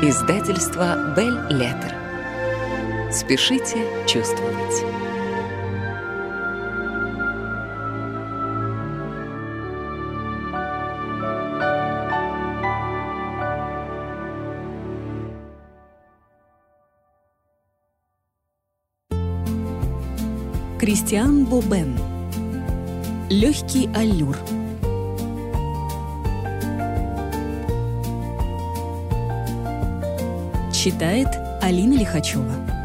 Издательство «Бель Леттер». Спешите чувствовать. Кристиан Бобен. Легкий аллюр. Читает Алина Лихачева.